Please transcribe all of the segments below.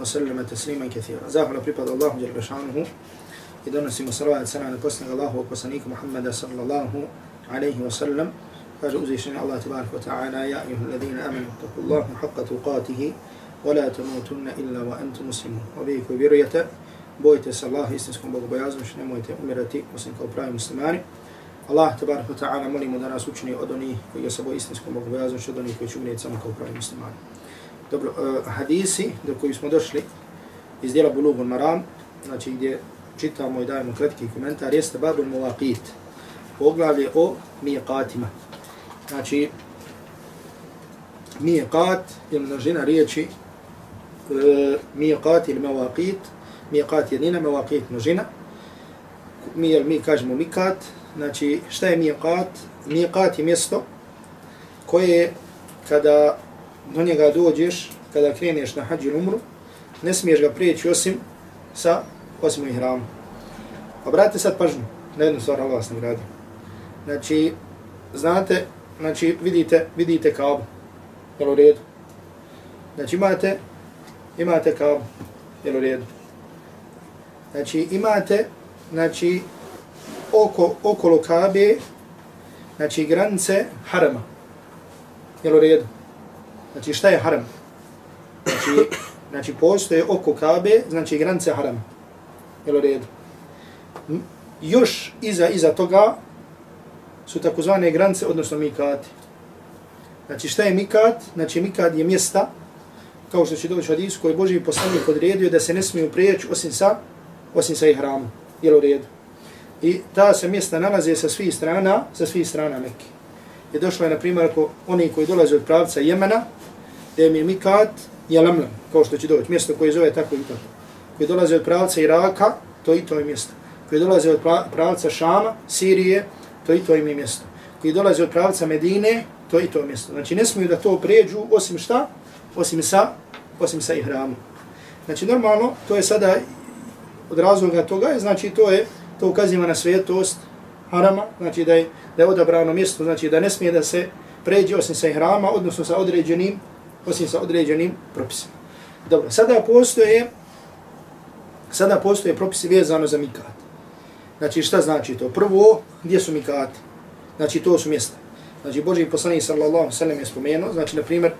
wa sallama tasliman kathira. Zahvala pripada Allahu jel bašanuhu i donosimo salavat sana na posnika Allahu wa posanika Muhammada sallallahu alaihi wa sallam. Kaže uzvišenja Allah tibarik wa ta'ala, ja ihu alladhina amanu taku Allahu haqqa tuqatihi wa la tamutunna illa wa antu muslimu. Obeiku virujete, bojite se Allah istinskom Bogu bojazom, što nemojte umirati osim kao pravi muslimani. Allah tabarak wa ta'ala molimo da nas učini od onih koji je sa boj istinskom Bogu od onih koji će umirati samo kao pravi muslimani. Dobro, uh, hadisi do koji smo došli iz dijela Bulugun Maram, znači gdje čitamo i dajemo kratki komentar, jeste Babul Muwaqit, poglavlje o miqatima. Znači, miqat je množina riječi e, uh, mijeqat ili mawaqit, mijeqat jednina, mawaqit množina. Mi, mi kažemo mikat, znači šta je miqat? Mijeqat je mjesto koje kada do njega dođeš, kada kreneš na hađi umru, ne smiješ ga prijeći osim sa osim ihramu. Obratite pa sad pažnju na jednu stvar, Allah sam ne radi. Znači, znate, znači, vidite, vidite kabu, jel u redu? Znači, imate, imate kabu, jel u redu? Znači, imate, znači, oko, okolo kabe, znači, granice harama, jel u redu? Znači šta je haram? Znači, znači postoje oko Kabe, znači granice haram. Jel u redu? Još iza, iza toga su takozvane granice, odnosno mikati. Znači šta je mikat? Znači mikat je mjesta, kao što će doći u hadisu, koji Boži poslanik odredio da se ne smiju prijeći osim sa, osim sa ihramom. Jel u redu? I ta se mjesta nalaze sa svih strana, sa svih strana Mekke. I došlo je, na primjer, ako oni koji dolaze od pravca Jemena, gdje mi mikat je kao što će doći, mjesto koje zove tako i tako. Koji dolaze od pravca Iraka, to i to je mjesto. Koji dolaze od pravca Šama, Sirije, to i to je mjesto. Koji dolaze od pravca Medine, to i to je mjesto. Znači ne smiju da to pređu osim šta? Osim sa, osim sa ihramom. Znači normalno, to je sada od razloga toga, znači to je, to ukaziva na svetost harama, znači da je, da je odabrano mjesto, znači da ne smije da se pređe osim sa ihrama, odnosno sa određenim osim sa određenim propisima. Dobro, sada postoje sada postoje propisi vezano za mikat. Znači šta znači to? Prvo, gdje su mikati? Znači to su mjesta. Znači Boži poslanik sallallahu sallam je spomenuo, znači na primjer,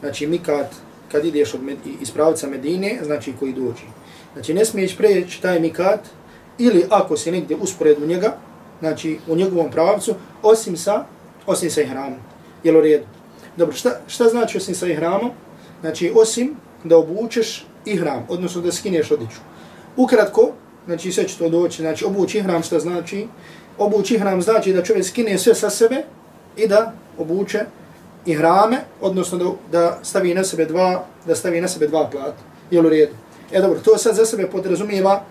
znači mikat kad ideš od med, iz pravca Medine, znači koji dođi. Znači ne smiješ preći taj mikat ili ako si negdje usporedu njega, znači u njegovom pravcu, osim sa, osim sa ihramom. Jel u redu? Dobro, šta, šta znači osim sa ihramom? Znači, osim da obučeš ihram, odnosno da skineš odiću. Ukratko, znači sve će to doći, znači obući ihram šta znači? Obući ihram znači da čovjek skine sve sa sebe i da obuče ihrame, odnosno da, da stavi na sebe dva, da stavi na sebe dva plata. Jel u redu? E dobro, to sad za sebe podrazumijeva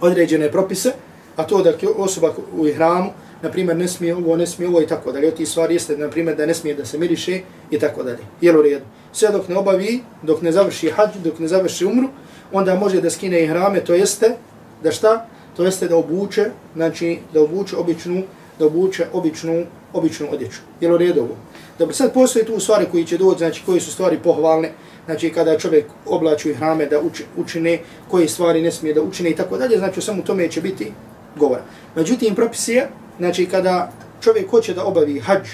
određene propise, a to da osoba u ihramu, na primjer, ne smije ovo, ne smije ovo i tako dalje. Od stvari jeste, na primjer, da ne smije da se miriše i tako dalje. Jel u redu? Sve dok ne obavi, dok ne završi hađ, dok ne završi umru, onda može da skine i hrame, to jeste, da šta? To jeste da obuče, znači da obuče običnu, da obuče običnu, običnu odjeću. Jel u redu ovo? Dobro, sad postoje tu stvari koji će doći, znači koji su stvari pohvalne, znači kada čovjek oblaču i hrame da uči, učine, koje stvari ne smije da učine i tako dalje, znači samo tome će biti govora. Međutim, propis je, znači kada čovjek hoće da obavi hađ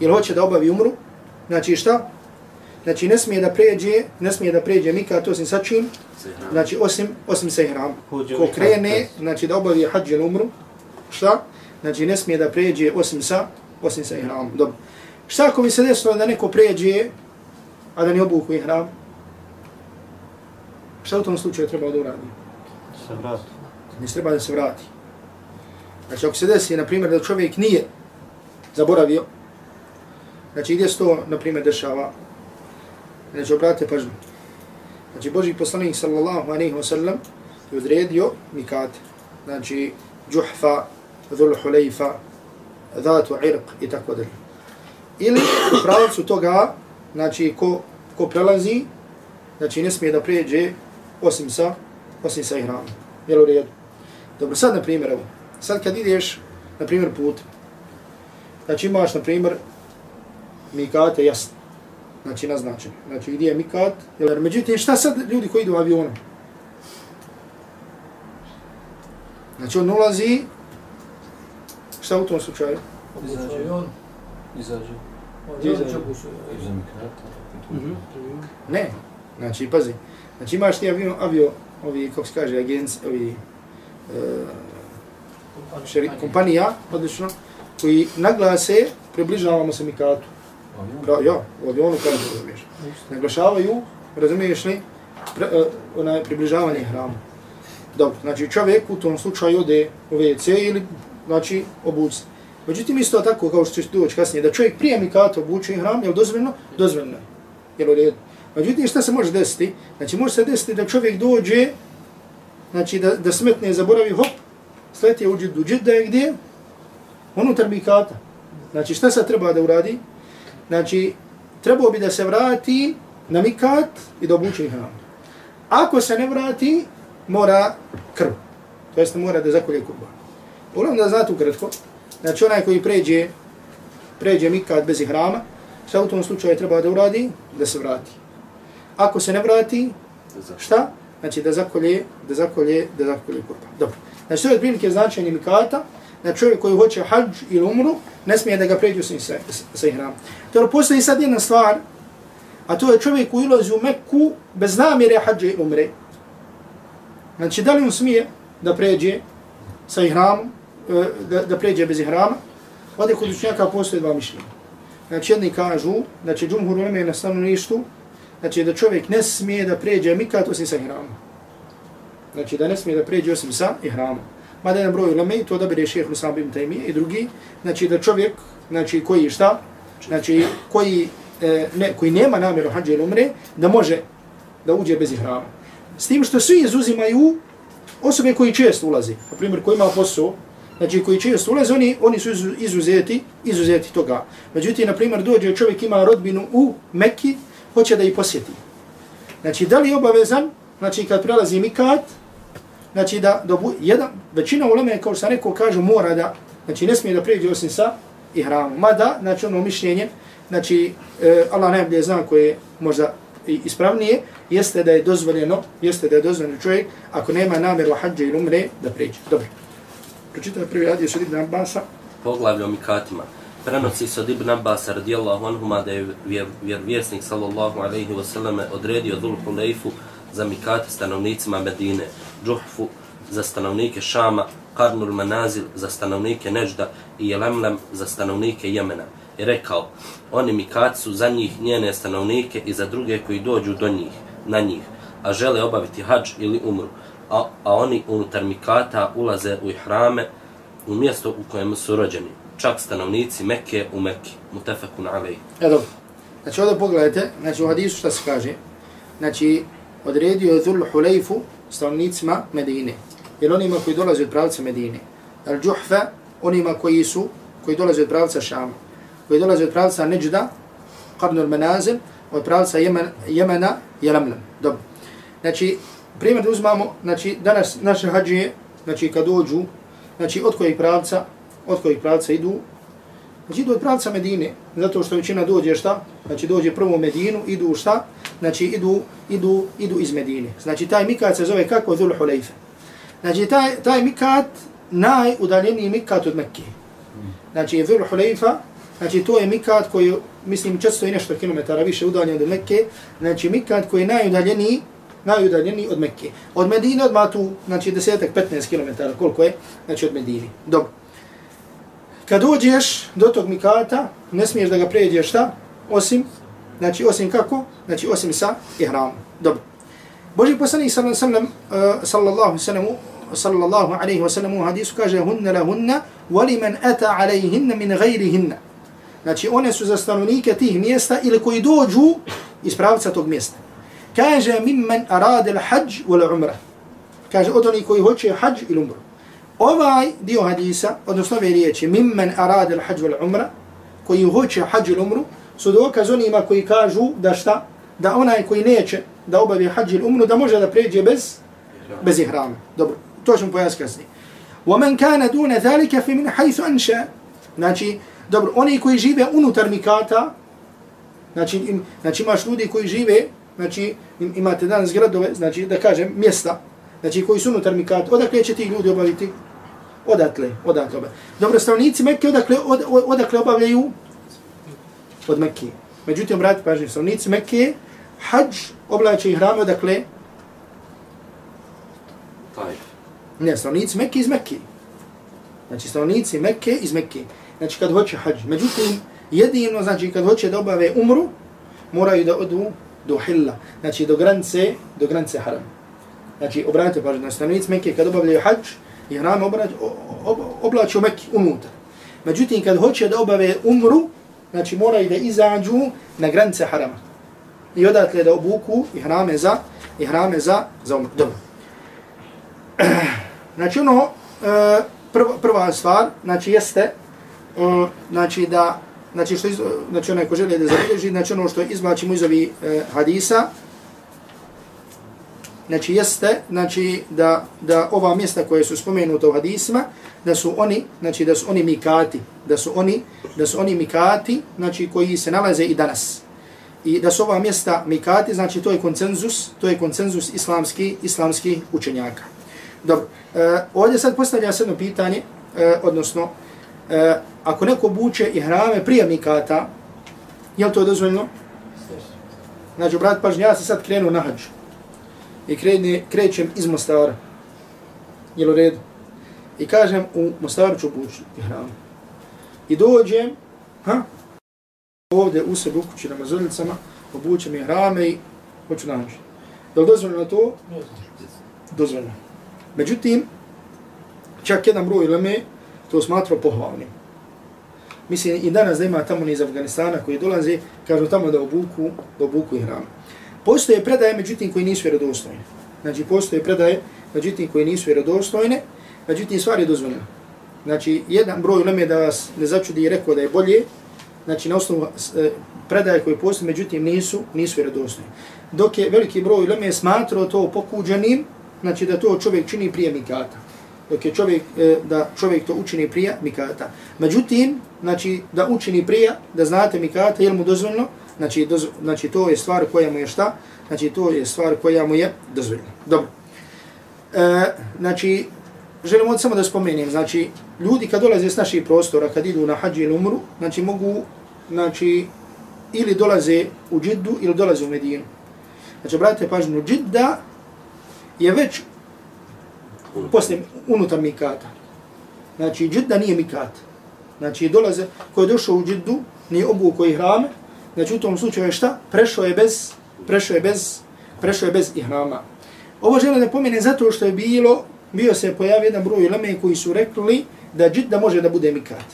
ili hoće da obavi umru, znači šta? znači ne smije da pređe, ne smije da pređe mikat osim sa čim, znači osim, osim sa ihram. Ko krene, znači da obavi hađ ili umru, šta? Znači ne smije da pređe osim sa, osim sa ihram. Dobro. Šta ako mi se desilo da neko pređe, a da ne obuku ihram? Šta u tom slučaju treba da uradi? Se vrati. Ne treba da se vrati. Znači ako se desi, na primjer, da čovjek nije zaboravio, znači gdje se to, na primjer, dešava? Znači, obratite pažnju. Znači, Boži poslanik, sallallahu alaihi wa sallam, je odredio mikat. Znači, džuhfa, dhul hulejfa, dhatu irq i tako dalje. Ili u pravcu toga, znači, ko, ko prelazi, znači, ne smije da pređe osim sa, osim sa ihramom. Jel u redu? Dobro, sad, na primjer, evo, sad kad ideš, na primjer, put, znači imaš, na primjer, mikate jasno, znači naznačen. Znači gdje je mikat, jer međutim šta sad ljudi koji idu avionom? Znači on ulazi, šta u tom slučaju? Izađe on. Izađe. Gdje izađe? Iza mikrata. Mhm. Ne, znači pazi, znači imaš ti avion, avio, ovi, kako se kaže, agenc, ovi, uh, šeri, kompanija, odlično, koji naglase, približavamo se mikatu. Pra, ja, u avionu kažu, razumiješ. Naglašavaju, razumiješ li, pre, uh, onaj, približavanje hramu. Dobro, znači čovjek u tom slučaju ode u WC ili, znači, obuci. Međutim, isto tako, kao što će doći kasnije, da čovjek prije mikata obuče hram, je li dozvoljeno? Dozvoljeno je. Je li u redu? Međutim, šta se može desiti? Znači, može se desiti da čovjek dođe, znači, da, da smetne, zaboravi, hop, sleti je u džidu. Džida je gdje? Unutar mikata. Znači, šta se treba da uradi? Znači, trebao bi da se vrati na mikat i da obuče hram. Ako se ne vrati, mora krv. To jest mora da zakolje kurban. Uglavnom da znate ukratko, znači onaj koji pređe, pređe mikat bez hrama, šta u tom slučaju treba da uradi? Da se vrati. Ako se ne vrati, šta? Znači da zakolje, da zakolje, da zakolje kurban. Dobro. Znači to je otprilike značenje mikata, na čovjek koji hoće hađ ili umru, ne smije da ga pređu sa, sa, sa ihram. Tero postoji sad jedna stvar, a to je čovjek koji ulazi u Mekku bez namjere hađa i umre. Znači, da li on smije da pređe sa ihramom, e, da, da pređe bez ihrama? Ovdje kod učenjaka postoje dva mišljenja. Znači, jedni kažu, znači, džumhur uleme je na stanovništu, znači, da čovjek ne smije da pređe mikat osim sa ihramom. Znači, da ne smije da pređe osim sa ihramom. Mada jedan broj uleme, to odabire šeheh Musab ibn Taymi i drugi, znači, da čovjek, znači, koji šta, znači, koji, e, ne, koji nema namjeru hađa ili umre, da može da uđe bez ihrama. S tim što svi izuzimaju osobe koji često ulazi. Na primjer, koji ima posao, znači koji često ulaze, oni, oni su izuzeti, izuzeti toga. Međutim, na primjer, dođe čovjek ima rodbinu u Mekki, hoće da ih posjeti. Znači, da li je obavezan, znači kad prelazi Mikat, znači da dobu, jedan, većina uleme, kao što sam rekao, kažu mora da, znači ne smije da pređe osim sa ihramom. Mada, znači ono mišljenje, znači e, Allah najbolje zna koje možda i ispravnije, jeste da je dozvoljeno, jeste da je dozvoljeno čovjek, ako nema namjeru hađa ili umre, da pređe. Dobro. Pročitaj prvi hadis od Ibn Abbasa. Poglavlje o mikatima. Prenosi se od Ibn Abbasa radijallahu anhuma da je vjerovjesnik sallallahu alaihi wasallam odredio Dhul Huleyfu za mikate stanovnicima Medine, Džuhfu za stanovnike Šama, Karnul Manazil za stanovnike Nežda i Jelemlem za stanovnike Jemena i rekao, oni mi su za njih njene stanovnike i za druge koji dođu do njih, na njih, a žele obaviti hađ ili umru, a, a oni unutar mikata ulaze u ihrame u mjesto u kojem su rođeni, čak stanovnici Mekke u Mekke, mutefakun alej. E dobro. Znači ovdje pogledajte, znači u hadisu šta se kaže, znači odredio je Dhul Huleyfu stanovnicima Medine, jer onima koji dolaze od pravca Medine, al Džuhfa onima koji su, koji dolaze od pravca Šama, koji dolaze od pravca Neđda, Qarnul Manazil, od pravca Jemen, Jemena, Jelamlam. Dobro. Znači, primjer da uzmamo, znači, danas naše hađije, znači, kad dođu, znači, od kojeg pravca, od kojeg pravca idu, znači, idu od pravca Medine, zato što većina dođe šta? Znači, dođe prvo u Medinu, idu šta? Znači, idu, idu, idu iz Medine. Znači, taj mikat se zove kako? Dhul Hulejfe. Znači, taj, taj mikat, najudaljeniji mikat od Mekke. Znači, Dhul Hulejfa, znači to je mikat koji, mislim, 400 i nešto kilometara više udaljen od Mekke, znači mikat koji je najudaljeniji, najudaljeniji od Mekke. Od Medine odmah tu, znači 10-15 km, koliko je, znači od Medine. Dobro. Kad uđeš do tog mikata, ne smiješ da ga pređeš šta? Osim, znači osim kako? Znači osim sa ihramom. Dobro. Boži poslanik sallallahu alejhi ve eh, sallallahu alaihi wasallam u hadisu kaže hunna la hunna wa liman ata alayhinna min ghayrihinna. Znači one su za stanovnike tih mjesta ili koji dođu iz pravca tog mjesta. Kaže mimman aradil al-hajj wal umra. Kaže od onih koji hoće hađ ili umru. Ovaj dio hadisa, odnosno ove riječi, mimman aradil al-hajj wal umra, koji hoće hađ ili umru, su dokaz onima koji kažu da šta? Da onaj koji neće da obavi hađ ili umru, da može da pređe bez, bez ihrama. Dobro, to ćemo pojasniti kasnije. وَمَنْ كَانَ دُونَ ذَلِكَ فِي مِنْ حَيْثُ أَنْشَى Znači, dobro, oni koji žive unutar mikata, znači, im, znači imaš ljudi koji žive, znači im, imate danas gradove, znači da kažem mjesta, znači koji su unutar mikata, odakle će ti ljudi obaviti? Odatle, odatle obaviti. Dobro, stavnici Mekke odakle, od, odakle obavljaju? Od Mekke. Međutim, brati, pažnje, stavnici Mekke, hađ oblače i hrame odakle? Taj. Ne, stanovnici Mekke iz Mekke. Znači, stanovnici Mekke iz Mekke. Znači, kad hoće hađ. Međutim, jedino, znači, kad hoće da obave umru, moraju da odu do hilla. Znači, do granice, do granice haram. Znači, obratite pažnju, na stanovnici Mekke kad obavljaju hađ, i hrame oblače, u Mekke, unutar. Međutim, kad hoće da obave umru, znači, moraju da izađu na granice harama i odatle da obuku i hrame za i hrame za za umru. Dobro. Znači ono e, prva, prva stvar, znači jeste e, znači da znači što iz, znači onaj ko želi da zabilježi, znači ono što izvlačimo iz ovih e, hadisa znači jeste znači da, da ova mjesta koje su spomenute u hadisima da su oni znači da su oni mikati da su oni da su oni mikati znači koji se nalaze i danas i da su ova mjesta mikati, znači to je konsenzus, to je konsenzus islamski, islamski učenjaka. Dobro, e, ovdje sad postavlja se jedno pitanje, e, odnosno, e, ako neko buče i hrame prije mikata, je li to dozvoljno? Znači, brat, pažnje, ja se sad krenu na hađu i krene, krećem iz Mostara, je u redu? I kažem, u Mostaru ću bući hranu. I dođem, ha, ovdje u sebi u kući na mazoljicama, obučem je hrame i hoću naći. Je li dozvoljeno to? Dozvoljeno. Međutim, čak jedan broj leme to smatrao pohvalnim. Mislim, i danas da ima tamo iz Afganistana koji dolaze, kažu tamo da obuku, da obuku i hrame. Postoje predaje, međutim, koji nisu vjerodostojne. Znači, postoje predaje, međutim, koji nisu vjerodostojne, međutim, stvar je dozvoljena. Znači, jedan broj leme da vas ne začudi i rekao da je bolje, znači na osnovu e, predaje koje postoje, međutim nisu, nisu vjerodostojne. Dok je veliki broj leme smatrao to pokuđenim, znači da to čovjek čini prije mikata. Dok je čovjek, e, da čovjek to učini prije mikata. Međutim, znači da učini prije, da znate mikata, je mu dozvoljno? Znači, doz, znači to je stvar koja mu je šta? Znači to je stvar koja mu je dozvoljena. Dobro. E, znači, želim ovdje samo da spomenem, znači, ljudi kad dolaze s naših prostora, kad idu na hađi ili umru, znači mogu, znači, ili dolaze u džiddu ili dolaze u Medinu. Znači, obratite pažnju, džidda je već poslije unutar mikata. Znači, džidda nije mikat. Znači, dolaze, ko je došao u džiddu, nije obu koji hrame, znači, u tom slučaju je šta? Prešao je bez, prešao je bez, prešao je bez ihrama. Ovo želim da pomene zato što je bilo bio se pojavio jedan broj leme koji su rekli da džidda može da bude mikat.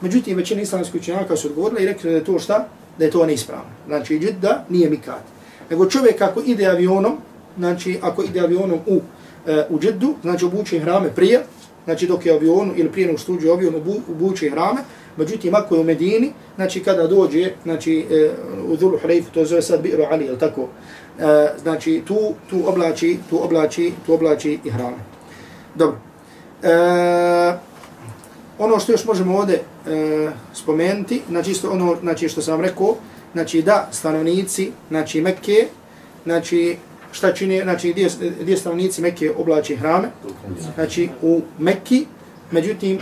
Međutim, većina islamskih učenjaka su odgovorili i rekli da je to šta? Da je to neispravno. Znači, džidda nije mikat. Nego čovjek ako ide avionom, znači ako ide avionom u, e, u džiddu, znači obuče hrame prije, znači dok je avionu ili prije nego stuđe avion obu, obuče hrame, međutim ako je u Medini, znači kada dođe, znači uh, u Dhulu Hrejfu, to zove sad Bi'ru Ali, ili tako, uh, znači tu, tu oblači, tu oblači, tu oblači i hrame. Dobro. E, ono što još možemo ovdje e, spomenuti, znači isto ono znači što sam vam rekao, znači da stanovnici, znači Mekke, znači šta čini, znači gdje, gdje stanovnici Mekke oblači hrame, znači u Mekki, međutim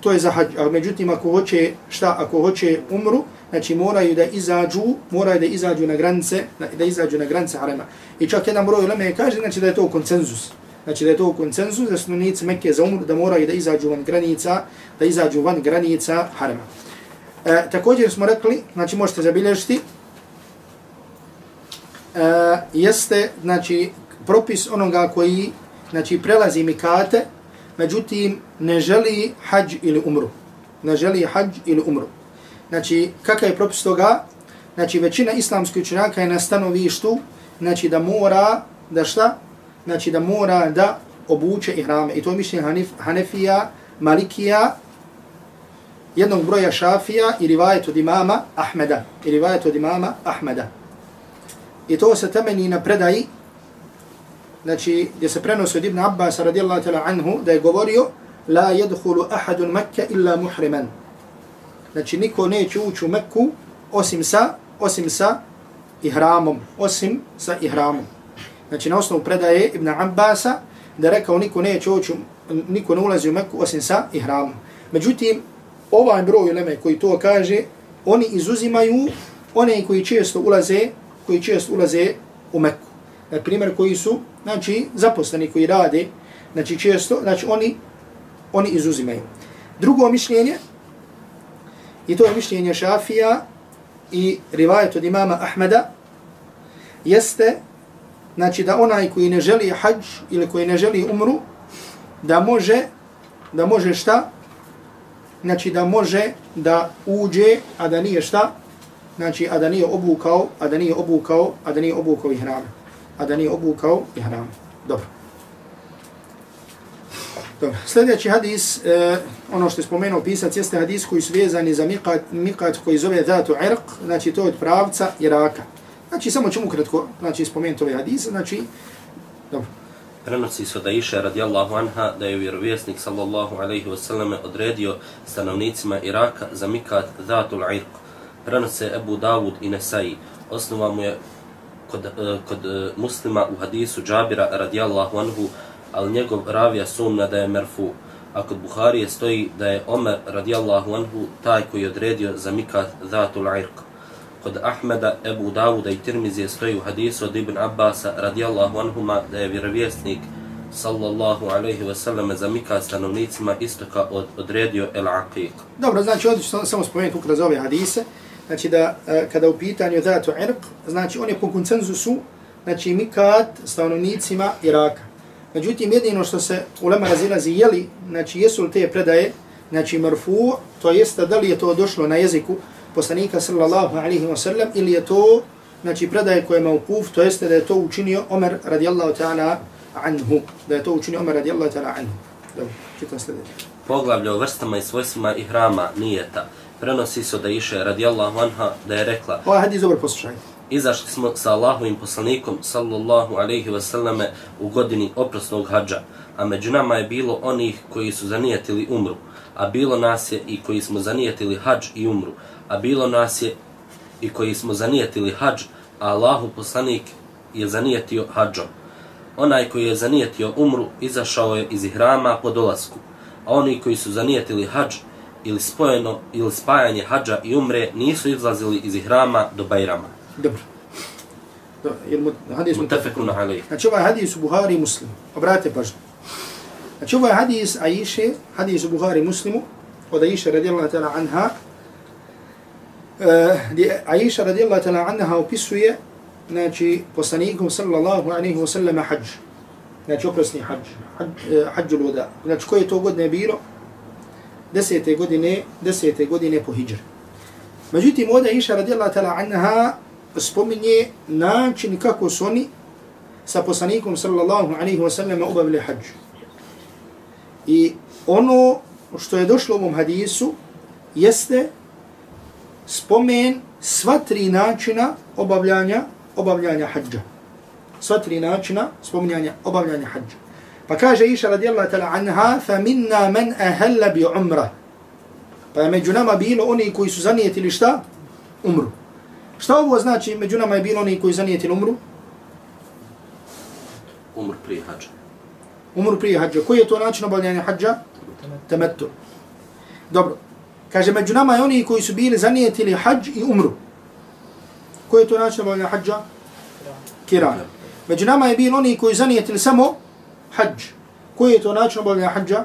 to je za hađ. A međutim, ako hoće, šta, ako hoće umru, znači moraju da izađu, moraju da izađu na granice, da izađu na granice harema. I čak jedan broj uleme kaže, znači da je to konsenzus. Znači da je to konsenzus, da su nici Mekke za umru, da moraju da izađu van granica, da izađu van granica harema. E, također smo rekli, znači možete zabilježiti, e, jeste, znači, propis onoga koji, znači, prelazi mikate, međutim, ne želi hađ ili umru. Ne želi hađ ili umru. Znači, kakav je propis toga? Znači, većina islamskih učenjaka je na stanovištu, znači, da mora, da šta? Znači, da mora da obuče ihrame. I to je mišljenje Hanif, Hanefija, Malikija, jednog broja Šafija i rivajet od imama Ahmeda. I rivajet od imama Ahmeda. I to se temeni na predaji, znači, gdje se prenosi od Ibn Abbas radijallahu ta'ala anhu, da je govorio, la yadkhulu ahadun Mekke illa muhriman. Znači, niko neće ući u Mekku osim sa, osim sa ihramom, osim sa ihramom. Znači, na osnovu predaje Ibn Abbasa, da je rekao niko neće ući, niko ne ulazi u Mekku osim sa ihramom. Međutim, ovaj broj uleme koji to kaže, oni izuzimaju one koji često ulaze, koji često ulaze u Mekku. Na primjer, koji su, znači, zaposleni koji rade, znači često, znači oni, oni izuzimaju. Drugo mišljenje, i to je mišljenje Šafija i rivajet od imama Ahmeda, jeste, znači da onaj koji ne želi hađ ili koji ne želi umru, da može, da može šta? Znači da može da uđe, a da nije šta? Znači, a da nije obukao, a da nije obukao, a da nije obukao ihram. A da nije obukao ihram. Dobro. Dobro. Sljedeći hadis, eh, ono što je spomenuo pisac, jeste hadis koji su vezani za mikat, mikat koji zove Zatu Irq, znači to je od pravca Iraka. Znači, samo ćemo kratko znači, spomenuti ovaj hadis, znači, dobro. Prenosi se da iše radijallahu anha da je vjerovjesnik sallallahu alaihi wasallam odredio stanovnicima Iraka za mikat Zatul Irq. Prenose Ebu Davud i Nesai. Osnova mu je kod, e, kod e, muslima u hadisu Džabira radijallahu anhu, ali njegov ravija sumna da je merfu. A kod Buharije stoji da je Omer radijallahu anhu taj koji je odredio za mikat dhatul Irq kod Ahmeda, Ebu Davuda i Tirmizije stoji u hadisu od Ibn Abbasa radijallahu anhuma da je vjerovjesnik sallallahu alaihi ve selleme za mika stanovnicima istoka od, odredio El Aqiq. Dobro, znači ovdje ću samo spomenuti ukraz ove hadise. Znači da e, kada u pitanju Zatu Irq, znači on je po koncenzusu, znači mikat stanovnicima Iraka. Međutim, jedino što se ulema razilazi, jeli, znači jesu li te predaje, znači marfu, to jeste da li je to došlo na jeziku poslanika sallallahu alaihi wa sallam ili je to znači predaje koje je maukuf, to jeste da je to učinio Omer radijallahu ta'ala anhu. Da je to učinio Omer radijallahu ta'ala anhu. Dobro, čitam sljedeće. Poglavlje o vrstama i svojstvima i hrama nijeta. Prenosi se da iše radijallahu anha da je rekla Ovo hadis dobro poslušaj. Izašli smo sa Allahovim poslanikom sallallahu alaihi wa sallame u godini oprosnog hađa, a među nama je bilo onih koji su zanijetili umru, a bilo nas je i koji smo zanijetili hađ i umru, a bilo nas je i koji smo zanijetili hađ, a Allahu poslanik je zanijetio hađom. Onaj koji je zanijetio umru izašao je iz ihrama po dolasku, a oni koji su zanijetili hađ ili spojeno ili spajanje hađa i umre nisu izlazili iz ihrama do Bajrama. Dobro. Dobro, jer mu, hadis Mutafekun alaih. Znači ovaj hadis u Buhari i Muslimu. Obratite pažnju. Znači ovaj hadis Aisha, hadis u Buhari Muslimu, od Aisha radijallahu ta'ala anha, gdje Aisha radijallahu ta'ala anha opisuje znači poslanikom sallallahu alaihi wa sallam hađ. Znači oprosni hađ. Hađ ul voda. Znači koje to godine bilo? Desete godine, desete godine po hijđri. Međutim, ovdje Aisha radijallahu ta'ala anha spominje način kako su oni sa poslanikom sallallahu alaihi wa sallam obavili hađ. I ono što je došlo u ovom hadisu jeste spomen sva tri načina obavljanja obavljanja hađa. Sva tri načina spominjanja obavljanja hađa. Pa kaže Iša radijallahu ta'la anha, fa minna man ahalla bi umra. Pa je među nama bilo oni koji su zanijetili šta? Umru. Šta ovo znači među nama je bilo oni koji zanijetili umru? Umr prije hađa. Umru prije hađa. Koji je to način obavljanja hađa? Temetu. Dobro. Kaže, među nama je oni koji su bili zanijetili hađ i umru. Koji je to način obavljanja hađa? Kiran. Među nama je bili oni koji zanijetili samo hađ. Koji je to način obavljanja hađa?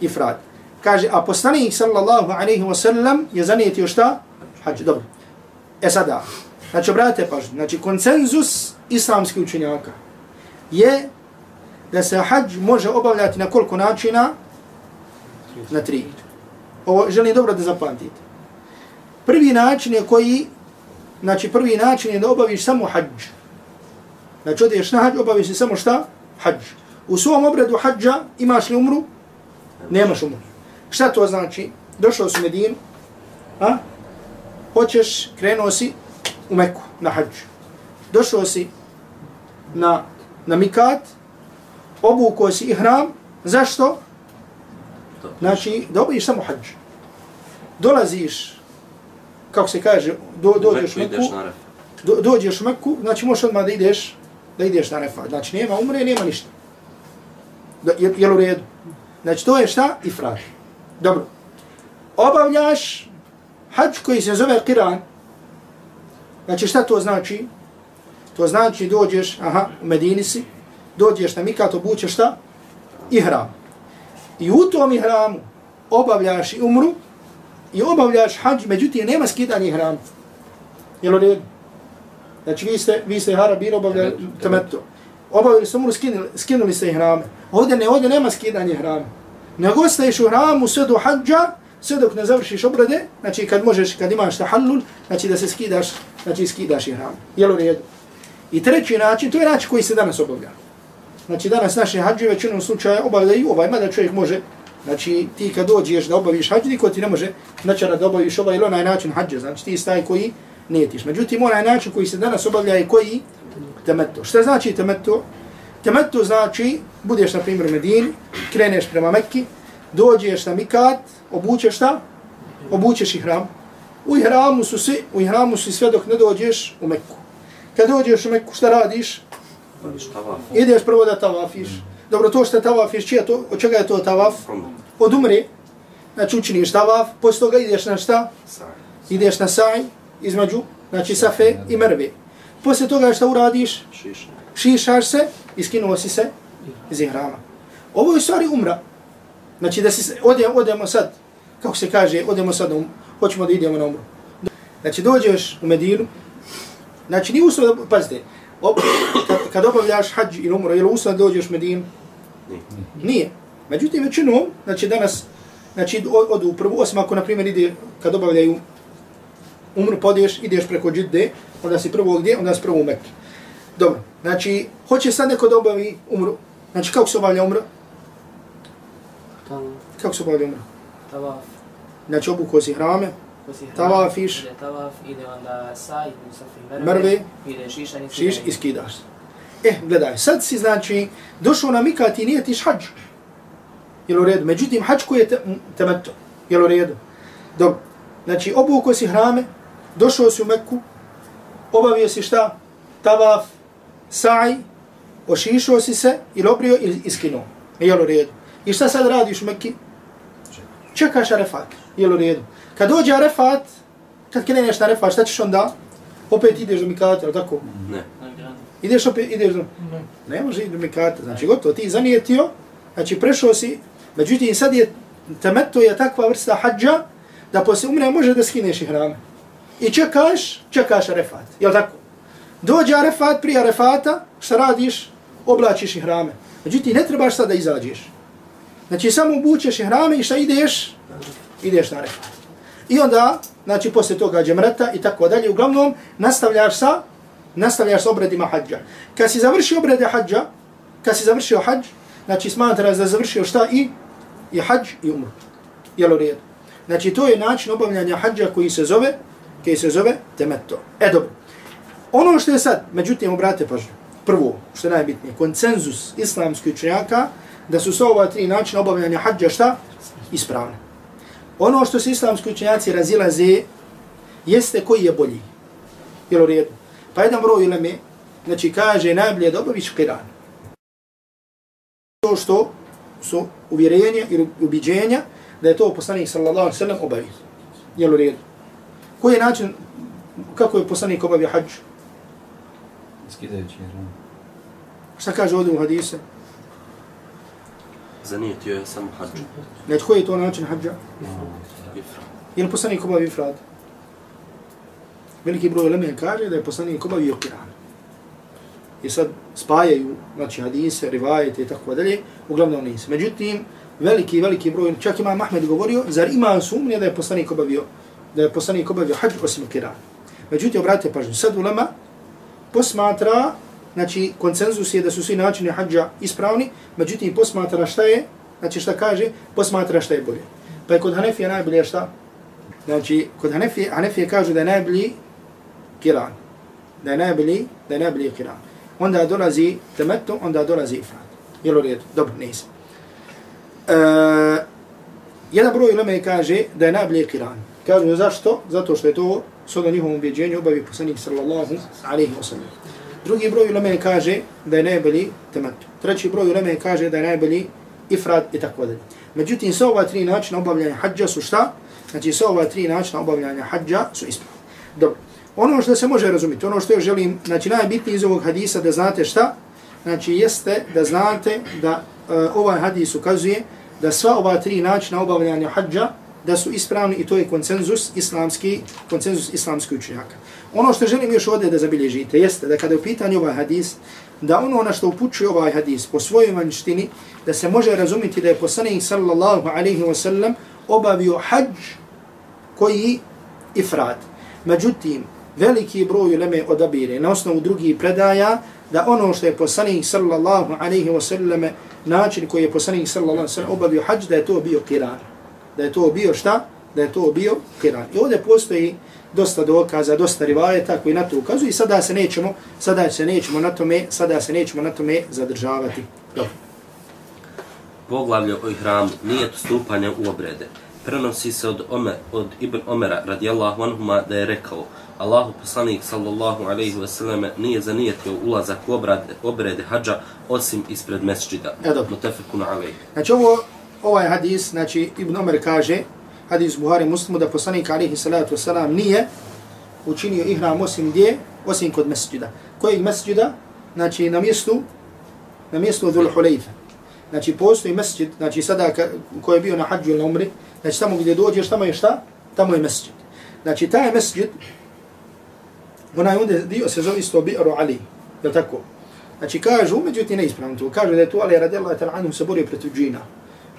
Ifrad. Kaže, a poslanik sallallahu alaihi wa sallam je zanijetio šta? Hađ. Dobro. E sada, znači obratite pažnju, znači konsenzus islamskih učenjaka je da se hađ može obavljati na koliko načina? Na tri. Ovo želim dobro da zapamtite. Prvi način je koji, znači prvi način je da obaviš samo hađ. Znači odeš na hađ, obaviš samo šta? Hađ. U svom obredu hađa imaš li umru? Nemaš umru. Šta to znači? Došao si u Medinu, a? Hoćeš, krenuo si u Meku na hađ. Došao si na, na Mikat, obukao si ihram, zašto? Znači, da obaviš samo hađ. Dolaziš, kako se kaže, do, dođeš u Meku, do, dođeš u Meku, znači možeš odmah da ideš, da ideš na refa. Znači, nema umre, nema ništa. Je, je u redu? Znači, to je šta? Ifrad. Dobro. Obavljaš hađ koji se zove Kiran. Znači, šta to znači? To znači dođeš, aha, u Medini si, dođeš na Mikat, obučeš šta? Ihram. I u tom ihramu obavljaš i umru i obavljaš hađ, međutim nema skidanja ihrama. Jel u redu? Znači vi ste, vi ste harabir obavljali temeto obavili su umru, skinuli, skinuli ste ihrame. Ovdje ne, ovdje nema skidanje hrame. Nego ostaješ u hramu sve do hađa, sve dok ne završiš obrade, znači kad možeš, kad imaš tahallul, znači da se skidaš, znači skidaš ihram. Jel u redu? I treći način, to je način koji se danas obavlja. Znači danas naše hađe većinom slučaja obavljaju ovaj, mada čovjek može, znači ti kad dođeš da obaviš hađe, niko ti ne može načara da obaviš ovaj ili onaj način hađe, znači ti staj koji nijetiš. Međutim, onaj način koji se danas obavlja je koji? Temeto. Šta znači temeto? Temeto znači, budeš na primjer u Medini, kreneš prema Mekki, dođeš na Mikat, obučeš šta? Obučeš i hram. U ihramu su svi, u ihramu su sve dok ne dođeš u Mekku. Kad dođeš u Mekku, šta radiš? Ideš prvo da tavafiš. Dobro, to što tavafiš, čija to, od čega je to tavaf? Od umre. Znači učiniš tavaf, poslije toga ideš na šta? Ideš na saj, između, znači safe i merve. Poslije toga šta uradiš? Šišaš se i skinuo si se iz ihrama. Ovo je stvari umra. Znači da si, ode, odemo sad, kako se kaže, odemo sad, um, hoćemo da idemo na umru. Znači dođeš u Medinu, znači nije uslov da, pazite, ob, kad, kad obavljaš hađ ili umru, je li uslov da dođeš u Medinu? Nije. Međutim, većinom, znači danas, znači odu u prvu, osim ako, na primjer, ide, kad obavljaju umru, podiješ, ideš preko džidde, onda si prvo gdje, onda si prvo u Mekke. Dobro, znači, hoće sad neko da obavi umru, znači kako se obavlja umru? Kako se obavlja umru? Tavaf. Znači, obuko si hrame, Tavafiš. Ide tavaf, ide onda saj, musafi Merve. ide šiš i skidaš. E, gledaj, sad si znači došao na Mikat i nije tiš hađ. Jel u redu? Međutim, hađ koji je te, temeto. Jel u redu? Dobro. Znači, obuko si hrame, došao si u Mekku, obavio si šta? Tavaf, saj, ošišao si se ili obrio ili iskinuo. Jel u redu? I šta sad radiš u Mekki? Čekaš Arefat. Jel u redu? Kad dođe Arefat, kad kreneš na Arefat, šta ćeš onda? Opet ideš do Mikata, tako? Ne. Ideš opet, ideš do... Ne, ne može ići do Mikata. Znači, gotovo, ti zanijetio, znači prešao si, međutim, sad je, temeto je takva vrsta hađa, da poslije umre može da skineš i hrame. I čekaš, čekaš Arefat, jel tako? Dođe Arefat, prije Arefata, šta radiš? Oblačiš i hrame. Međutim, ne trebaš sada da izađeš. Znači, samo obučeš i hrame i šta ideš? Ideš na Arefat. I onda, znači, poslije toga džemreta i tako dalje, uglavnom, nastavljaš sa, nastavljaš sa obredima hađa. Kad si završio obrede hađa, kad si završio hađ, znači, smatraš da završio šta i? I hađ i umru. Jel u redu? Znači, to je način obavljanja hađa koji se zove, koji se zove temeto. E, dobro. Ono što je sad, međutim, obrate pažnju. Prvo, što je najbitnije, koncenzus islamskih učenjaka, da su sa ova tri načina obavljanja hađa šta? Ispravne. Ono što se islamski učenjaci razilaze, jeste koji je bolji. Jel u redu? Pa jedan broj ileme, znači kaže najbolje da obaviš kiran. To što su uvjerenja ili ubiđenja, da je to poslanik sallallahu alaihi sallam obavio. Jel u redu? Koji je način, kako je poslanik obavio hađ? Skidajući ihram. Šta kaže ovdje u hadise? Zanijetio je samo hađu. Znači, koji je to način hađa? Ifra. Je li poslanik obavio ifrad? Veliki broj elemen kaže da je poslanik obavio kiran. I sad spajaju, znači, hadise, rivajete i tako dalje, uglavnom nisu. Međutim, veliki, veliki broj, čak ima Mahmed govorio, zar ima sumnje da je poslanik obavio, da je poslanik obavio hađ osim kiran. Međutim, obratite pažnju, sad ulema posmatra, znači, konsenzus je da su svi načini hađa ispravni, međutim, posmatra šta je, znači šta kaže, posmatra šta je bolje. Pa je kod Hanefija najbolje šta? Znači, kod Hanefije, Hanefije kažu da je najbolji kiran. Da je najbolji, da je najbolji kiran. Onda dolazi temetu, onda dolazi ifrat. Jel u redu? Dobro, nisam. E, jedan broj ulema kaže da je najbolji kiran. Kažu zašto? Zato što je to sada njihovom ubjeđenju obavi poslanik sallallahu alaihi wa sallam. Drugi broj uleme kaže da je najbolji tematu. Treći broj uleme kaže da je najbolji ifrat i tako dalje. Međutim, sa ova tri načina obavljanja hađa su šta? Znači, sa ova tri načina obavljanja hađa su ispravni. Dobro. Ono što se može razumjeti, ono što još želim, znači najbitnije iz ovog hadisa da znate šta, znači jeste da znate da uh, ovaj hadis ukazuje da sva ova tri načina obavljanja hađa da su ispravni i to je konsenzus islamski, konsenzus islamski učenjaka. Ono što želim još ovdje da zabilježite jeste da kada je u pitanju ovaj hadis, da ono na što upućuje ovaj hadis po svojoj vanjštini, da se može razumjeti da je poslanik sallallahu alaihi wa sallam obavio hađ koji ifrat. Međutim, veliki broj uleme odabire na osnovu drugih predaja da ono što je poslanik sallallahu alaihi wa sallam način koji je poslanik sallallahu alaihi wa sallam obavio hađ, da je to bio kiran. Da je to bio šta? Da je to bio kiran. I ovdje postoji dosta dokaza, dosta rivajeta koji na to ukazuju i sada se nećemo, sada se nećemo na tome, sada se nećemo na tome zadržavati. Dobro. Poglavlje o ihramu nije to stupanje u obrede. Prenosi se od, Omer, od Ibn Omera radijallahu anhuma da je rekao Allahu poslanik sallallahu alaihi ve selleme nije zanijetio ulazak u obrade, obrede hađa osim ispred mesčida. E, dobro. Mutefekun alaihi. Znači ovo, ovaj hadis, znači Ibn Omer kaže, hadis Buhari muslimu, da poslanik alihi salatu wasalam nije učinio ihram osim gdje, osim kod mesđida. Kojeg mesđida? Znači na mjestu, na mjestu Dhul Hulejfa. Znači postoji mesđid, znači sada ka, ko je bio na hađu ili na umri, znači tamo gdje dođeš, tamo je šta? Tamo je mesđid. Znači taj mesđid, onaj onda dio se zove isto Bi'ru Ali, je tako? Znači kažu, međutim neispravno to, kažu da je to Ali radijallahu ta'ala anhu se borio protiv džina.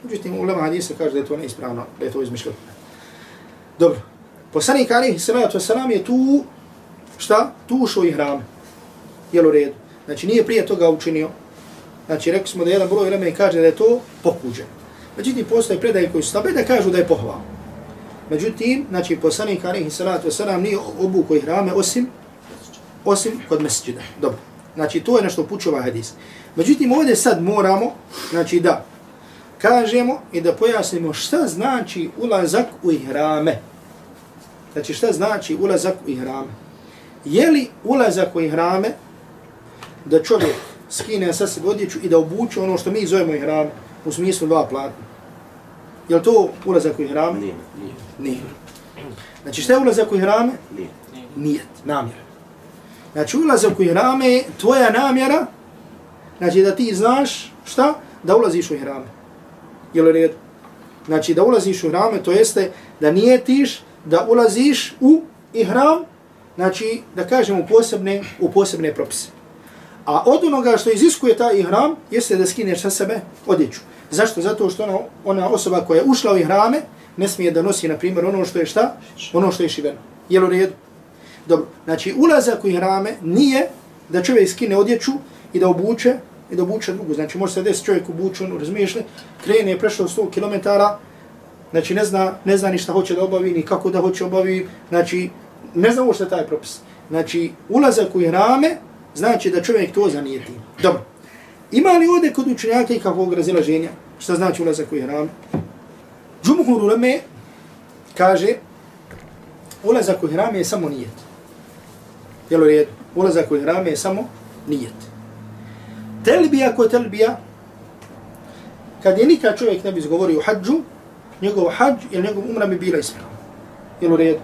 Međutim, u lema hadisa kaže da je to neispravno, da je to izmišljeno. Dobro. Poslanik alihi salatu wasalam je tu, šta? Tu ušao i hrame. Jel u redu? Znači nije prije toga učinio. Znači rekli smo da jedan broj Lema kaže da je to pokuđeno. Međutim, postoje predaje koji su tabe da kažu da je pohval. Međutim, znači poslanik alihi salatu wasalam nije obuko i hrame osim, osim kod mesđida. Dobro. Znači to je nešto upućuje hadis. Međutim, ovdje sad moramo, znači da, kažemo i da pojasnimo šta znači ulazak u ihrame. Znači šta znači ulazak u ihrame. Je li ulazak u ihrame da čovjek skine sa sebe odjeću i da obuče ono što mi zovemo ihrame u smislu dva platna? Je li to ulazak u ihrame? Nije, nije. Nije. Znači šta je ulazak u ihrame? Nije. Nijet, namjera. Znači ulazak u ihrame je tvoja namjera, znači da ti znaš šta? Da ulaziš u ihrame. Jel u redu? Znači da ulaziš u hrame, to jeste da nijetiš da ulaziš u ihram, znači da kažemo posebne, u posebne propise. A od onoga što iziskuje taj ihram, jeste da skineš sa sebe odjeću. Zašto? Zato što ona, ona osoba koja je ušla u ihrame, ne smije da nosi, na primjer, ono što je šta? Ono što je šiveno. Jel u redu? Dobro. Znači, ulazak u ihrame nije da čovjek skine odjeću i da obuče i da obuče drugu. Znači, može se desiti čovjek obuče, ono, razumiješ li? Krene je prešao 100 km, znači ne zna, ne zna ni šta hoće da obavi, ni kako da hoće obavi, znači ne zna uopšte taj propis. Znači, ulazak u ihrame znači da čovjek to zanijeti. Dobro. Ima li ovdje kod učenjaka i kakvog razilaženja? Šta znači ulazak u ihrame? Džumuhur uleme kaže ulazak u ihrame je samo nijet. Jel u redu? Ulazak u ihrame je samo nijet. Telbija ko telbija, kad je nikad čovjek ne bi izgovorio hađu, njegov hađ ili njegov umra bi bila ispravna. Jel u redu?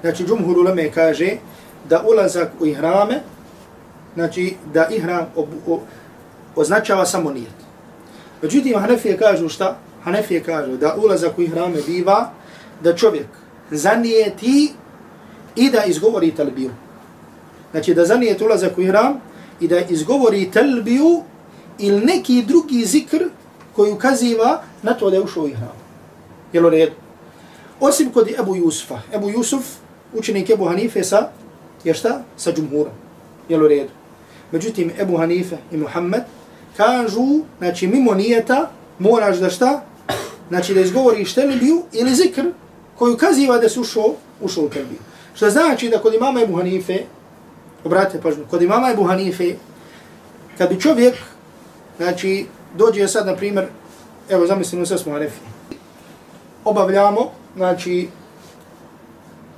Znači, džumhur uleme kaže da ulazak u ihrame, znači da ihram ob, o, označava samo nijet. Međutim, Hanefije kažu šta? Hanefije kažu da ulazak u ihrame biva da čovjek zanijeti i da izgovori talbiju. Znači da zanijeti ulazak u ihram i da izgovori telbiju ili neki drugi zikr koji ukaziva na to da je ušao u ihram. Jel u redu? Osim kod Ebu Jusufa. Ebu Jusuf, učenik Ebu Hanife sa, je šta? Sa džumhurom. Jel u redu? Međutim, Ebu Hanife i Muhammed kažu, znači mimo nijeta, moraš da šta? Znači da izgovoriš telbiju ili zikr koji ukaziva da se ušao, ušao u telbiju. Što znači da kod imama Ebu Hanife, obratite pažnju, kod imama Ebu Hanife, kad bi čovjek, znači, dođe sad, na primjer, evo zamislimo sve smo Hanefi, obavljamo, znači,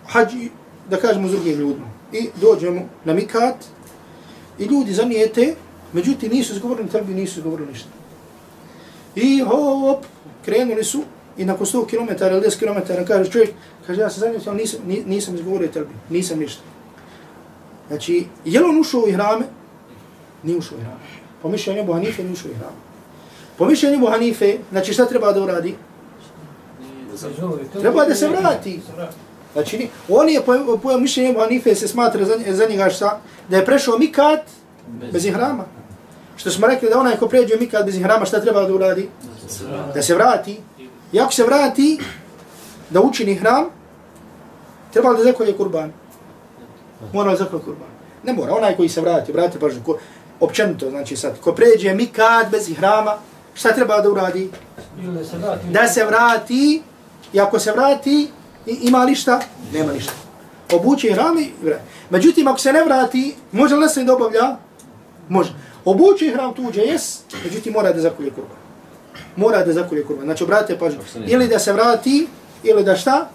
hađi, da kažemo s drugim ljudima, i dođemo na mikat, i ljudi zanijete, međutim nisu izgovorili trbi, nisu izgovorili ništa. I hop, krenuli su, i nakon 100 km ili 10 km kaže čovjek, kaže ja se zanijetio, nisam, nisam izgovorio trbi, nisam ništa. Znači, je li on ušao u ihrame? Nije ušao u ihrame. Po mišljenju Ebu Hanife nije ušao u ihrame. Po mišljenju Ebu Hanife, znači šta treba da uradi? Treba da se vrati. Znači, on je po, po mišljenju Ebu Hanife se smatra za, za njega šta? Da je prešao mikat bez ihrama. Što smo rekli da onaj ko pređe mikat bez ihrama, šta treba da uradi? Da se vrati. I ako se vrati da učini hram, treba da zakolje kurban. Mora da zakolje kurban. Ne mora, onaj koji se vrati, vrati pažnju, ko, općenito, znači sad, ko pređe mikad bez hrama, šta treba da uradi? Da se vrati, i ako se vrati, ima li šta? Nema ništa. Obuče hram i vrati. Međutim, ako se ne vrati, može li se dobavlja? Može. Obuče hram tuđe, jes, međutim, mora da zakolje kurban mora da zakolje kurban. Znači, obratite pažnju. Ili da se vrati, ili da šta?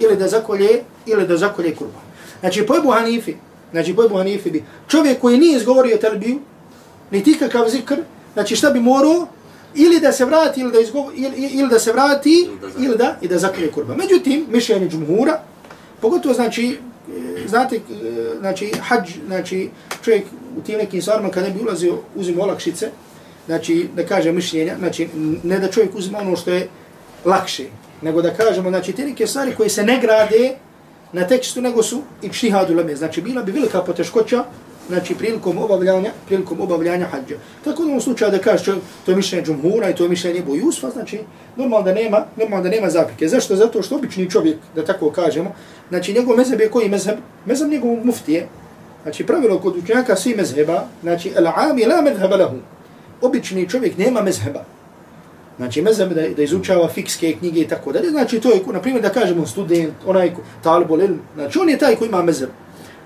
Ili da zakolje, ili da zakolje kurban. Znači, po Ebu Hanifi, znači, po Ebu Hanifi bi, čovjek koji nije izgovorio telbiju, niti kakav zikr, znači, šta bi morao? Ili da se vrati, ili da, izgovor, ili, ili da se vrati, ili da, i da zakolje kurban. Međutim, mišljenje džumhura, pogotovo, znači, znate, znači, hađ, znači, čovjek u tim nekim stvarima, kada bi ulazio, uzim olakšice, znači, da kaže mišljenja, znači, ne da čovjek uzima ono što je lakše, nego da kažemo, znači, te neke stvari koje se ne grade na tekstu, nego su i čtihadu lame. Znači, bila bi velika poteškoća, znači, prilikom obavljanja, prilikom obavljanja hađa. Tako da u slučaju da kaže čovjek, to je mišljenje džumhura i to je mišljenje Ebu Jusfa, znači, normalno da nema, normalno da nema zapike. Zašto? Zato što obični čovjek, da tako kažemo, znači, njegov mezheb je koji mezheb? Mezheb njegovog muftije. Znači, pravilo kod učenjaka svi mezheba, znači, al-ami la mezheba lahu. obični čovjek nema mezheba. Znači, mezheb da, da izučava fikske knjige i tako dalje. Znači, to je, na primjer, da kažemo student, onaj talbo, ilm. Znači, on je taj koji ima mezheb.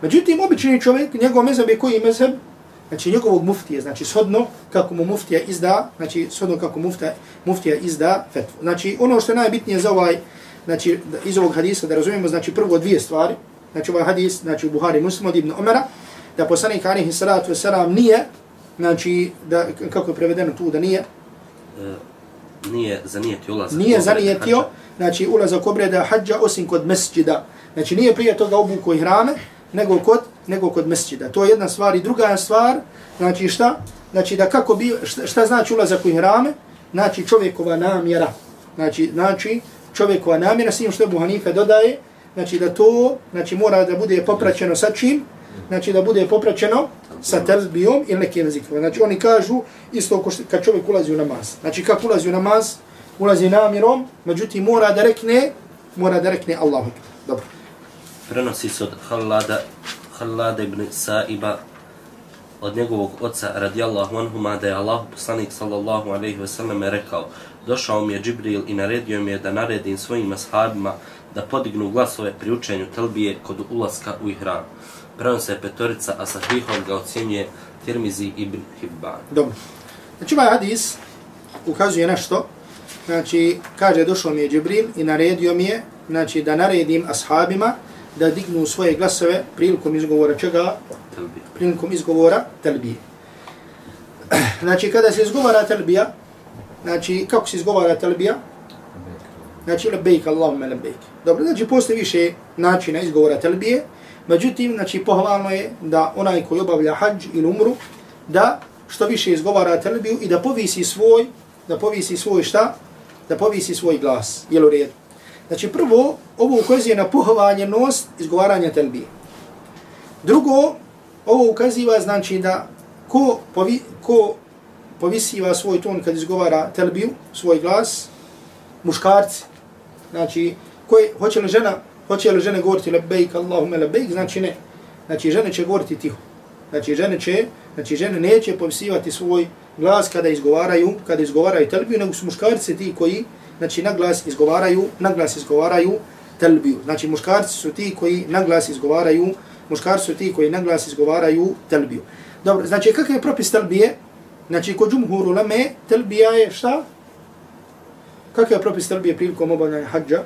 Međutim, obični čovjek, njegov mezheb je koji mezheb? Znači, njegovog muftije. Znači, shodno kako mu muftija izda, znači, shodno kako muftija, muftija izda fetvu. Znači, ono što je najbitnije za ovaj, znači, iz ovog hadisa, da razumijemo, znači, prvo dvije stvari. Znači, ovaj hadis, znači, u Buhari muslim od Ibn Umara, da poslanik alihi salatu wasalam nije znači, da, kako je prevedeno tu, da nije? E, Nije zanijetio ulazak. Nije zanijetio, znači ulazak obreda hađa osim kod mesđida. Znači nije prije toga obuko i hrame, nego kod, nego kod mesđida. To je jedna stvar. I druga stvar, znači šta? Znači da kako bi, šta, šta znači ulazak u hrame? Znači čovjekova namjera. Znači, znači čovjekova namjera, s tim što Ebu Hanife dodaje, znači da to, znači mora da bude popraćeno sa čim? Znači da bude popraćeno sa terbijom ili nekim zikrom. Znači oni kažu isto ko kad čovjek ulazi u namaz. Znači kako ulazi u namaz, ulazi namirom, međutim mora da rekne, mora da rekne Allahu. Dobro. Prenosi se od Halada, Halada ibn Saiba, od njegovog oca radijallahu anhuma da je Allah poslanik sallallahu alaihi ve sellem rekao došao mi je Džibril i naredio mi je da naredim svojim ashabima da podignu glasove pri učenju telbije kod ulaska u ihram prenose petorica, a sahihom ga ocjenjuje Tirmizi ibn Hibban. Dobro. Znači ovaj hadis ukazuje nešto. Znači, kaže, došao mi je Džibril i naredio mi je, znači, da naredim ashabima da dignu svoje glasove prilikom izgovora čega? Telbija. Prilikom izgovora telbije. Znači, kada se izgovara telbija, znači, kako se izgovara telbija? znači labejk Allahumme labejk. Dobro, znači postoji više načina izgovora telbije, međutim, znači pohvalno je da onaj koji obavlja hađ ili umru, da što više izgovara telbiju i da povisi svoj, da povisi svoj šta? Da povisi svoj glas, jel u redu. Znači prvo, ovo ukazuje na pohvaljenost izgovaranja telbije. Drugo, ovo ukaziva znači da ko, povi, ko povisiva svoj ton kad izgovara telbiju, svoj glas, muškarci, znači, koji, hoće li žena, hoće li žene govoriti lebejk, Allahume lebejk, znači ne. Znači, žene će govoriti tiho. Znači, žene će, znači, žene neće povisivati svoj glas kada izgovaraju, kada izgovaraju telbiju, nego su muškarci ti koji, znači, na glas izgovaraju, na glas izgovaraju telbiju. Znači, muškarci su ti koji na glas izgovaraju, muškarci su ti koji na glas izgovaraju telbiju. Dobro, znači, kakav je propis telbije? Znači, kod džumhuru lame, telbija je šta? Kakav je propis telbije prilikom obavljanja hađa?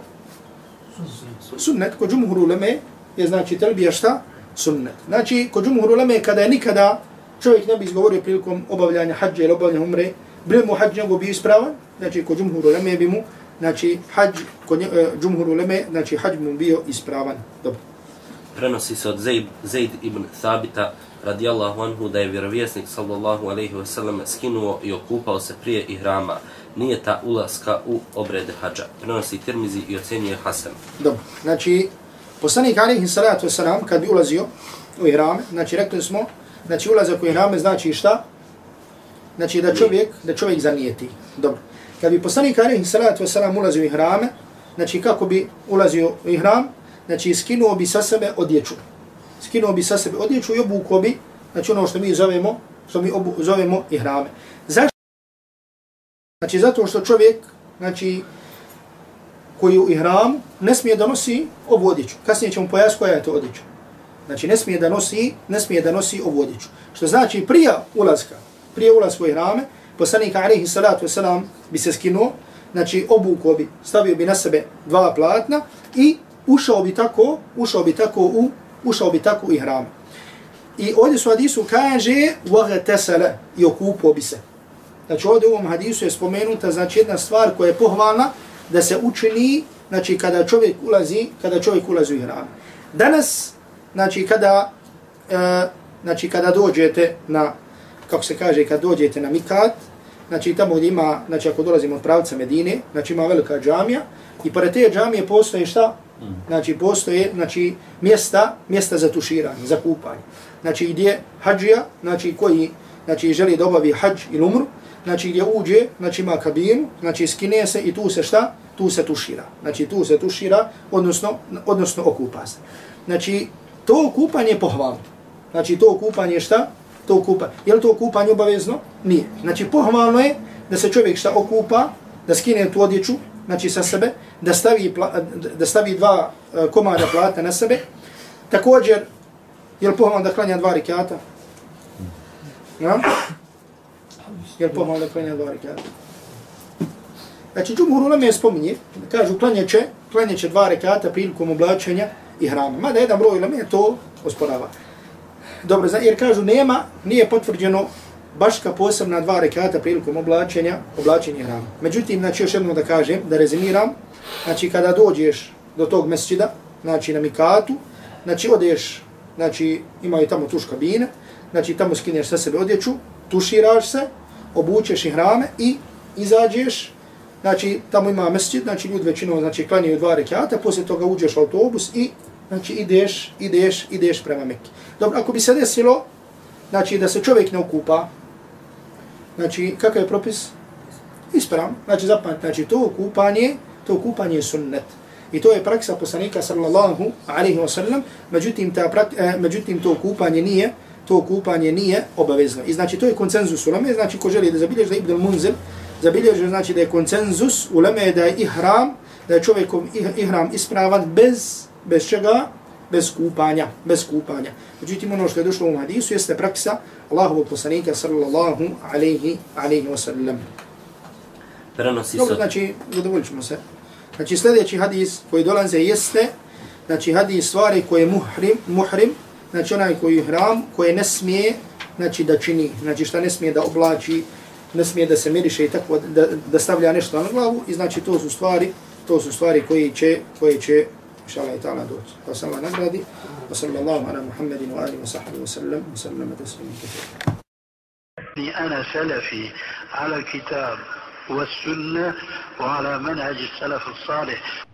Sunnet. Kod džumhuru lame je znači telbija šta? Sunnet. Znači, kod džumhuru lame kada je nikada čovjek ne bi izgovorio prilikom obavljanja hađa ili obavljanja umre, bil mu hađ nego bi ispravan, znači kod džumhuru lame bi mu, znači hađ, kod uh, džumhuru znači hađ mu bio ispravan. Dobro. Prenosi se od Zaid, Zaid ibn Thabita, radijallahu anhu da je vjerovjesnik sallallahu alaihi wasallam skinuo i okupao se prije ihrama. Nije ta ulaska u obrede hađa. Prenosi Tirmizi i ocenije Hasan. Dobro, znači, poslanik alaihi salatu wa sallam kad bi ulazio u ihrame, znači rekli smo, znači ulazak u ihrame znači šta? Znači da čovjek, da čovjek zanijeti. Dobro. Kad bi poslanik alaihi salatu wa sallam ulazio u ihrame, znači kako bi ulazio u ihram, znači skinuo bi sa sebe odjeću skinuo bi sa sebe odjeću i obuko bi, znači ono što mi zovemo, što mi obu, zovemo ihrame. Zašto? Znači zato što čovjek, znači, koji u ihramu ne smije da nosi ovu odjeću. Kasnije ćemo pojasniti koja je to odjeća. Znači ne smije da nosi, ne smije da nosi ovu odjeću. Što znači prije ulaska, prije ulaska u ihrame, poslanika alaihi salatu wasalam bi se skinuo, znači obuko bi, stavio bi na sebe dva platna i ušao bi tako, ušao bi tako u ušao bi tako u ihram. I ovdje su hadisu kaže وَغَتَسَلَ i okupo bi se. Znači ovdje u ovom hadisu je spomenuta znači jedna stvar koja je pohvalna da se učini znači kada čovjek ulazi, kada čovjek ulazi u ihram. Danas, znači kada, e, znači kada dođete na, kako se kaže, kada dođete na Mikat, znači tamo gdje ima, znači ako dolazimo od pravca Medine, znači ima velika džamija i pored te džamije postoje šta? Znači, postoje znači, mjesta, mjesta za tuširanje, za kupanje. Znači, gdje hađija, znači, koji znači, želi da obavi hađ ili umru, znači, gdje uđe, znači, ima kabinu, znači, skine se i tu se šta? Tu se tušira. Znači, tu se tušira, odnosno, odnosno okupa se. Znači, to kupanje je pohvalno. Znači, to kupanje je šta? To kupanje. Je li to kupanje obavezno? Nije. Znači, pohvalno je da se čovjek šta okupa, da skine tu odjeću, znači sa sebe, da stavi, da stavi dva e, komada plata na sebe. Također, je li pohvalno da klanja dva rekiata? Ja? Jer pomalo pohvalno da klanja dva rikata? Znači, Džumhur Uleme je spominje, kažu klanjeće, klanjeće dva rekata prilikom oblačenja i hrana. Mada jedan broj Uleme to osporava. Dobro, jer kažu nema, nije potvrđeno baš ka posebna dva rekata prilikom oblačenja, oblačenja hrama. Međutim, znači još jednom da kažem, da rezimiram, znači kada dođeš do tog mesčida, znači na mikatu, znači odeš, znači imaju tamo tuš kabine, znači tamo skineš sa sebe odjeću, tuširaš se, obučeš i hrame i izađeš, znači tamo ima mesčid, znači ljudi većinom znači klanjaju dva rekiata, poslije toga uđeš u autobus i znači ideš, ideš, ideš prema Mekke. Dobro, ako bi se desilo, znači da se čovjek ne okupa, Znači, kakav je propis? Ispravan. Znači, zapamati, znači, to kupanje, to kupanje je sunnet. I to je praksa poslanika sallallahu alaihi wa sallam, međutim, ta prak, eh, međutim, to kupanje nije, to kupanje nije obavezno. I znači, to je koncenzus ulame, znači, ko želi da zabilježi da Ibn al-Munzir, zabilježi znači da je koncenzus ulame da je ihram, da je čovjekom ihram ispravan bez, bez čega? Bez kupanja, bez kupanja. Međutim, ono što je došlo u hadisu jeste praksa Allahovog poslanika sallallahu alaihi, alaihi wa sallam. Prenosi Dobro, znači, zadovoljit ćemo se. Znači, sljedeći hadis koji dolaze jeste, znači, hadis stvari koje je muhrim, muhrim, znači, onaj koji je hram, koje ne smije, znači, da čini, znači, šta ne smije da oblači, ne smije da se miriše i tako, da, da stavlja nešto na glavu, i znači, to su stvari, to su stvari koji će, koje će, inša Allah i ta'ala doći. Pa sam Allah nagradi, wa sallallahu ala Muhammedin wa alihi wa sahbihi wa sallam, wa sallam taslimu kathira. أنا سلفي على الكتاب والسنة وعلى منهج السلف الصالح